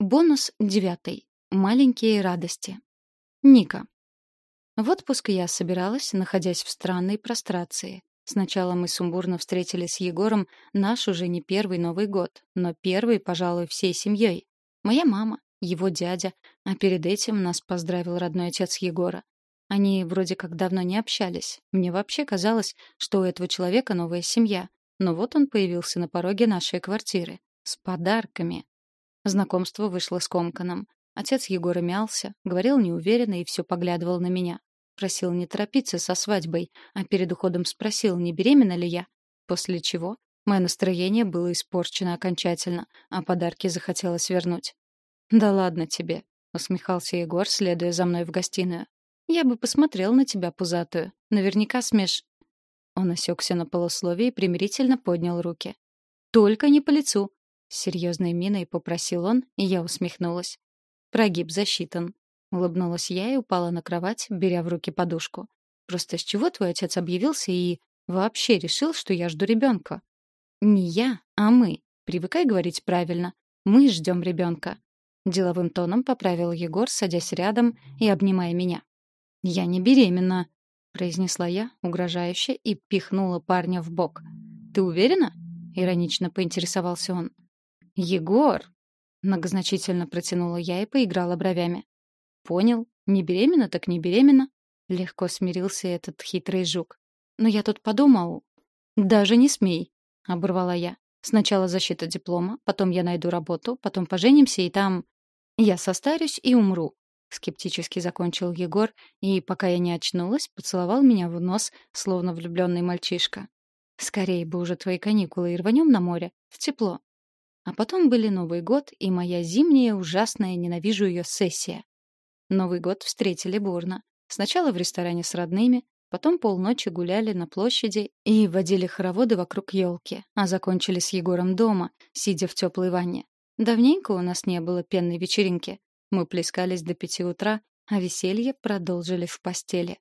Бонус девятый. Маленькие радости. Ника. В отпуск я собиралась, находясь в странной прострации. Сначала мы сумбурно встретили с Егором наш уже не первый Новый год, но первый, пожалуй, всей семьей. Моя мама, его дядя, а перед этим нас поздравил родной отец Егора. Они вроде как давно не общались. Мне вообще казалось, что у этого человека новая семья. Но вот он появился на пороге нашей квартиры. С подарками. Знакомство вышло скомканным. Отец Егора мялся, говорил неуверенно и все поглядывал на меня. Просил не торопиться со свадьбой, а перед уходом спросил, не беременна ли я. После чего мое настроение было испорчено окончательно, а подарки захотелось вернуть. «Да ладно тебе», — усмехался Егор, следуя за мной в гостиную. «Я бы посмотрел на тебя, пузатую. Наверняка смеш...» Он осекся на полусловие и примирительно поднял руки. «Только не по лицу. С серьезной миной попросил он, и я усмехнулась. «Прогиб засчитан». Улыбнулась я и упала на кровать, беря в руки подушку. «Просто с чего твой отец объявился и вообще решил, что я жду ребенка?» «Не я, а мы. Привыкай говорить правильно. Мы ждем ребенка». Деловым тоном поправил Егор, садясь рядом и обнимая меня. «Я не беременна», — произнесла я, угрожающе, и пихнула парня в бок. «Ты уверена?» — иронично поинтересовался он. «Егор!» — многозначительно протянула я и поиграла бровями. «Понял. Не беременна, так не беременна». Легко смирился этот хитрый жук. «Но я тут подумал...» «Даже не смей», — оборвала я. «Сначала защита диплома, потом я найду работу, потом поженимся, и там...» «Я состарюсь и умру», — скептически закончил Егор, и, пока я не очнулась, поцеловал меня в нос, словно влюбленный мальчишка. «Скорее бы уже твои каникулы и рванем на море, в тепло». А потом были Новый год и моя зимняя ужасная ненавижу ее сессия. Новый год встретили бурно. Сначала в ресторане с родными, потом полночи гуляли на площади и водили хороводы вокруг елки, а закончили с Егором дома, сидя в теплой ванне. Давненько у нас не было пенной вечеринки. Мы плескались до пяти утра, а веселье продолжили в постели.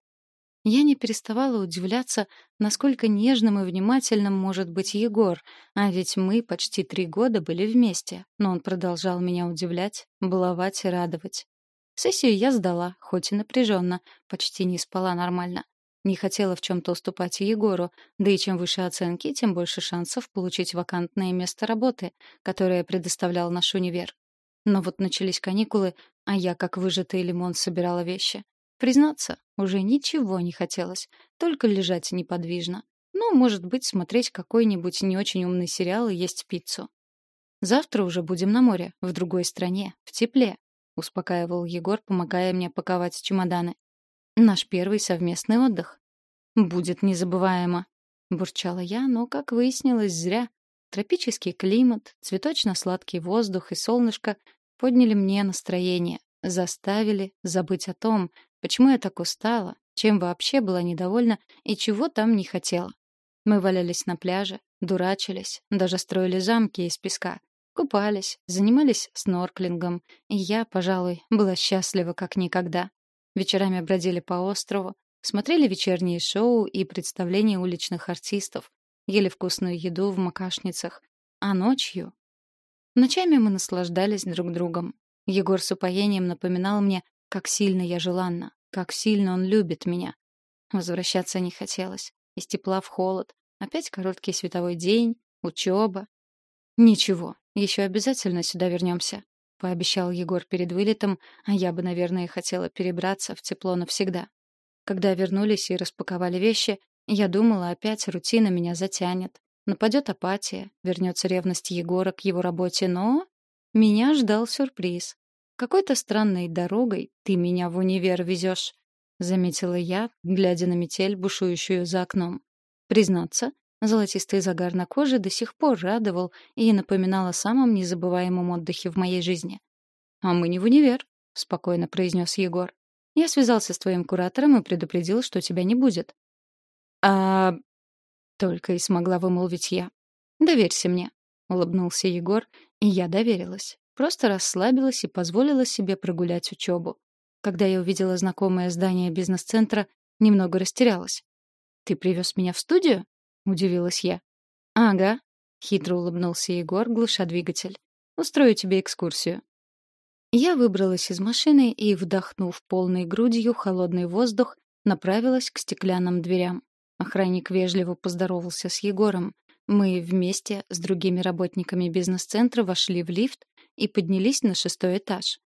Я не переставала удивляться, насколько нежным и внимательным может быть Егор, а ведь мы почти три года были вместе, но он продолжал меня удивлять, баловать и радовать. Сессию я сдала, хоть и напряженно, почти не спала нормально. Не хотела в чем-то уступать Егору, да и чем выше оценки, тем больше шансов получить вакантное место работы, которое предоставлял наш универ. Но вот начались каникулы, а я, как выжатый лимон, собирала вещи. Признаться, уже ничего не хотелось, только лежать неподвижно. Ну, может быть, смотреть какой-нибудь не очень умный сериал и есть пиццу. Завтра уже будем на море, в другой стране, в тепле, успокаивал Егор, помогая мне паковать чемоданы. Наш первый совместный отдых. Будет незабываемо, бурчала я, но, как выяснилось, зря. Тропический климат, цветочно-сладкий воздух и солнышко подняли мне настроение, заставили забыть о том, Почему я так устала? Чем вообще была недовольна и чего там не хотела? Мы валялись на пляже, дурачились, даже строили замки из песка, купались, занимались снорклингом, и я, пожалуй, была счастлива как никогда. Вечерами бродили по острову, смотрели вечерние шоу и представления уличных артистов, ели вкусную еду в макашницах, а ночью... Ночами мы наслаждались друг другом. Егор с упоением напоминал мне как сильно я желанна, как сильно он любит меня. Возвращаться не хотелось. Из тепла в холод. Опять короткий световой день, учеба. Ничего, еще обязательно сюда вернемся, пообещал Егор перед вылетом, а я бы, наверное, хотела перебраться в тепло навсегда. Когда вернулись и распаковали вещи, я думала, опять рутина меня затянет. Нападет апатия, вернется ревность Егора к его работе, но меня ждал сюрприз. Какой-то странной дорогой ты меня в универ везешь, заметила я, глядя на метель, бушующую за окном. Признаться, золотистый загар на коже до сих пор радовал и напоминал о самом незабываемом отдыхе в моей жизни. А мы не в универ, спокойно произнес Егор. Я связался с твоим куратором и предупредил, что тебя не будет. А только и смогла вымолвить я. Доверься мне, улыбнулся Егор, и я доверилась. Просто расслабилась и позволила себе прогулять учебу. Когда я увидела знакомое здание бизнес-центра, немного растерялась. «Ты привез меня в студию?» — удивилась я. «Ага», — хитро улыбнулся Егор, глуша двигатель. «Устрою тебе экскурсию». Я выбралась из машины и, вдохнув полной грудью холодный воздух, направилась к стеклянным дверям. Охранник вежливо поздоровался с Егором. Мы вместе с другими работниками бизнес-центра вошли в лифт и поднялись на шестой этаж.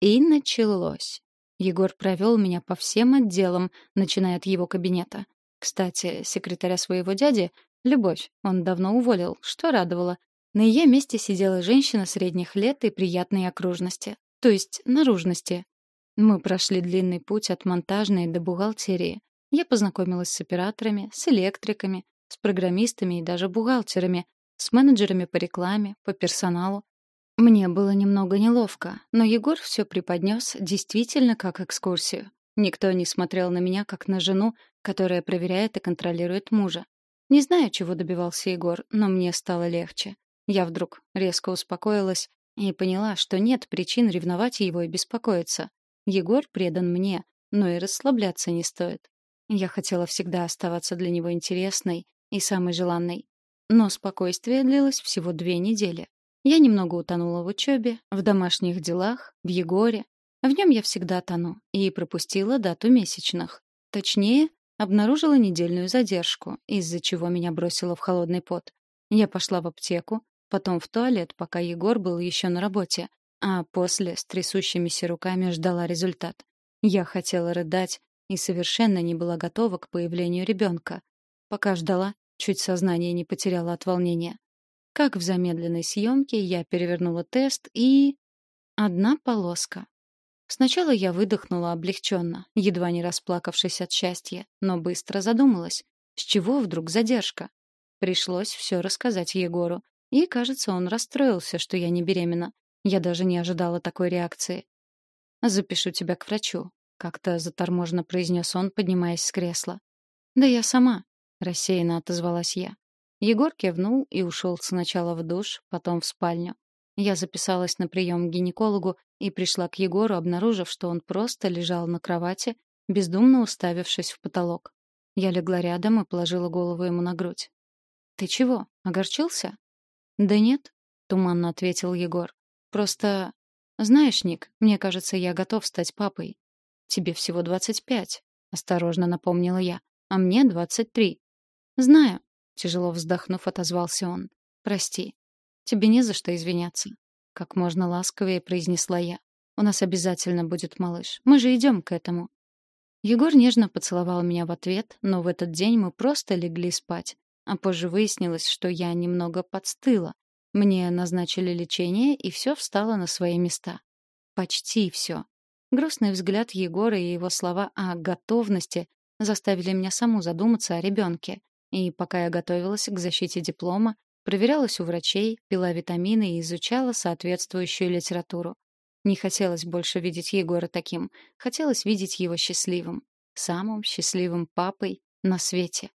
И началось. Егор провел меня по всем отделам, начиная от его кабинета. Кстати, секретаря своего дяди, Любовь, он давно уволил, что радовало. На ее месте сидела женщина средних лет и приятной окружности, то есть наружности. Мы прошли длинный путь от монтажной до бухгалтерии. Я познакомилась с операторами, с электриками, с программистами и даже бухгалтерами, с менеджерами по рекламе, по персоналу. Мне было немного неловко, но Егор все преподнес действительно как экскурсию. Никто не смотрел на меня как на жену, которая проверяет и контролирует мужа. Не знаю, чего добивался Егор, но мне стало легче. Я вдруг резко успокоилась и поняла, что нет причин ревновать его и беспокоиться. Егор предан мне, но и расслабляться не стоит. Я хотела всегда оставаться для него интересной и самой желанной. Но спокойствие длилось всего две недели. Я немного утонула в учебе, в домашних делах, в Егоре. В нем я всегда тону и пропустила дату месячных. Точнее, обнаружила недельную задержку, из-за чего меня бросило в холодный пот. Я пошла в аптеку, потом в туалет, пока Егор был еще на работе, а после с трясущимися руками ждала результат. Я хотела рыдать и совершенно не была готова к появлению ребенка. Пока ждала, чуть сознание не потеряла от волнения. Как в замедленной съемке, я перевернула тест и... Одна полоска. Сначала я выдохнула облегченно, едва не расплакавшись от счастья, но быстро задумалась, с чего вдруг задержка. Пришлось все рассказать Егору, и, кажется, он расстроился, что я не беременна. Я даже не ожидала такой реакции. «Запишу тебя к врачу», — как-то заторможенно произнес он, поднимаясь с кресла. «Да я сама», — рассеянно отозвалась я. Егор кивнул и ушел сначала в душ, потом в спальню. Я записалась на прием к гинекологу и пришла к Егору, обнаружив, что он просто лежал на кровати, бездумно уставившись в потолок. Я легла рядом и положила голову ему на грудь. «Ты чего, огорчился?» «Да нет», — туманно ответил Егор. «Просто... Знаешь, Ник, мне кажется, я готов стать папой. Тебе всего двадцать пять», — осторожно напомнила я, «а мне двадцать три». «Знаю», Тяжело вздохнув, отозвался он. «Прости. Тебе не за что извиняться». Как можно ласковее произнесла я. «У нас обязательно будет малыш. Мы же идем к этому». Егор нежно поцеловал меня в ответ, но в этот день мы просто легли спать. А позже выяснилось, что я немного подстыла. Мне назначили лечение, и все встало на свои места. Почти все. Грустный взгляд Егора и его слова о готовности заставили меня саму задуматься о ребенке. И пока я готовилась к защите диплома, проверялась у врачей, пила витамины и изучала соответствующую литературу. Не хотелось больше видеть Егора таким. Хотелось видеть его счастливым. Самым счастливым папой на свете.